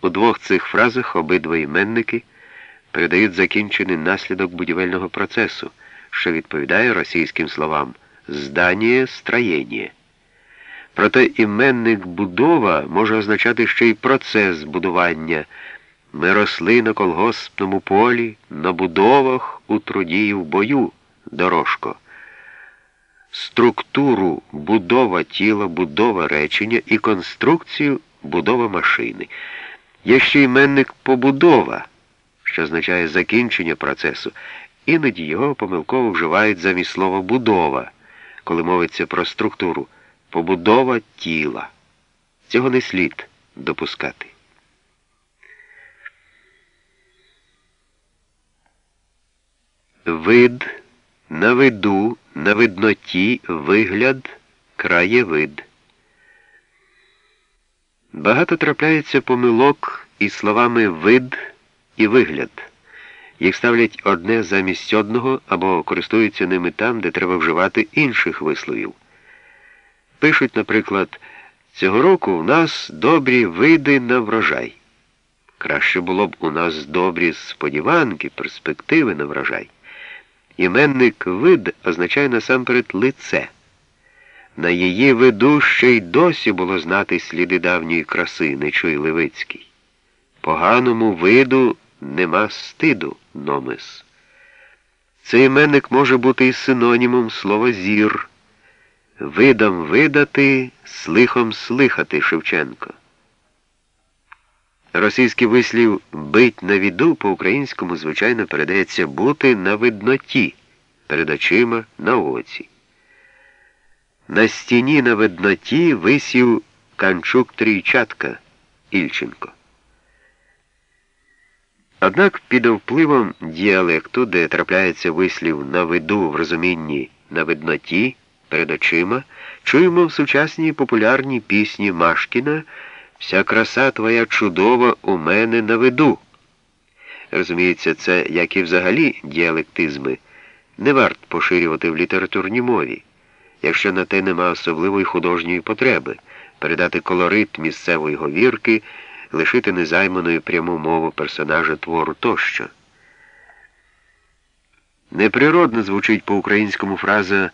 У двох цих фразах обидва іменники передають закінчений наслідок будівельного процесу, що відповідає російським словам здання строєння. Проте іменник будова може означати ще й процес будування. Ми росли на колгоспному полі, на будовах, у труді і в бою, дорожко. Структуру будова тіла, будова речення і конструкцію будова машини. Є ще іменник побудова, що означає закінчення процесу. Іноді його помилково вживають замість слова будова, коли мовиться про структуру, побудова тіла. Цього не слід допускати. Вид, на виду, на видноті, вигляд, краєвид. Багато трапляється помилок із словами вид і вигляд. Їх ставлять одне замість одного або користуються ними там, де треба вживати інших висловів. Пишуть, наприклад, цього року у нас добрі види на врожай. Краще було б у нас добрі сподіванки, перспективи на врожай. Іменник вид означає насамперед лице. На її виду ще й досі було знати сліди давньої краси, Нечуй Левицький. Поганому виду нема стиду, номис. Цей іменник може бути і синонімом слова зір. Видам видати, слихом слихати Шевченко. Російський вислів бить на віду по-українському, звичайно, передається бути на видноті, перед очима на оці. На стіні на видноті висів Канчук Трійчатка Ільченко. Однак під впливом діалекту, де трапляється вислів на виду в розумінні на видноті перед очима, чуємо в сучасній популярній пісні Машкіна Вся краса твоя чудова у мене на виду. Розуміється, це, як і взагалі діалектизми, не варт поширювати в літературній мові, якщо на те нема особливої художньої потреби, передати колорит місцевої говірки, лишити незайманою пряму мову персонажа твору тощо. Неприродно звучить по-українському фраза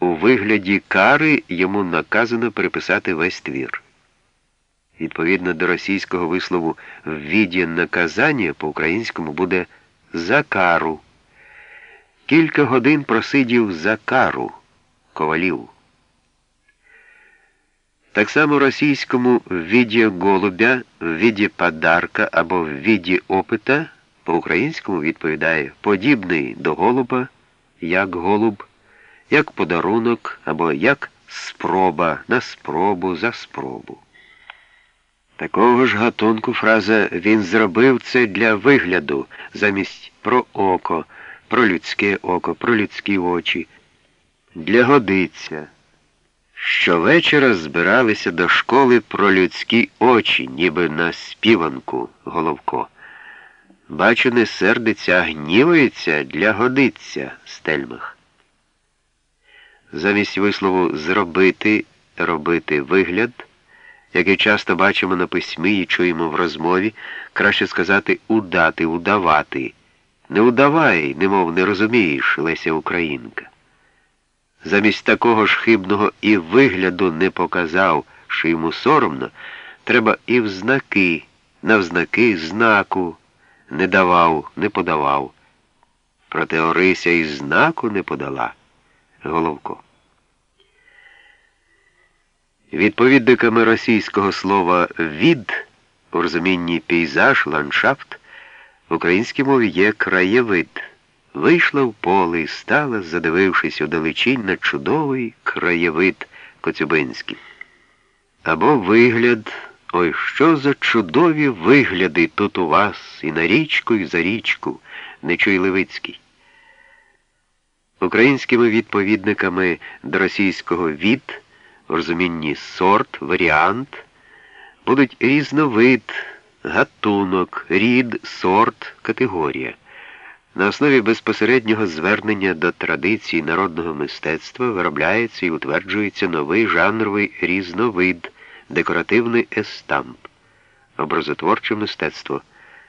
у вигляді кари йому наказано переписати весь твір. Відповідно до російського вислову в віді наказання по-українському буде за кару. Кілька годин просидів за кару ковалів. Так само російському в віді голубя, в віді подарка або в віді опита по-українському відповідає подібний до голуба, як голуб, як подарунок або як спроба на спробу за спробу. Такого ж гатунку фраза він зробив це для вигляду замість про око, про людське око, про людські очі, для годиться. Щовечора збиралися до школи про людські очі, ніби на співанку Головко. Бачу, не сердиться, а гнівається для годиться стельмах. Замість вислову зробити, робити вигляд який часто бачимо на письмі і чуємо в розмові, краще сказати удати, удавати. Не удавай, немов не розумієш, Леся Українка. Замість такого ж хибного і вигляду не показав, що йому соромно, треба і в знаки, навзнаки знаку не давав, не подавав. Проте Орися і знаку не подала. Головко. Відповідниками російського слова від у розумінні пейзаж, ландшафт в українській мові є краєвид. Вийшла в поле і стала, задивившись удалечінь на чудовий краєвид Коцюбинський. Або вигляд, ой, що за чудові вигляди тут у вас і на річку, і за річку, Нечуй Левицький. Українськими відповідниками до російського від в розумінні сорт, варіант, будуть різновид, гатунок, рід, сорт, категорія. На основі безпосереднього звернення до традицій народного мистецтва виробляється і утверджується новий жанровий різновид, декоративний естамп. образотворче мистецтво.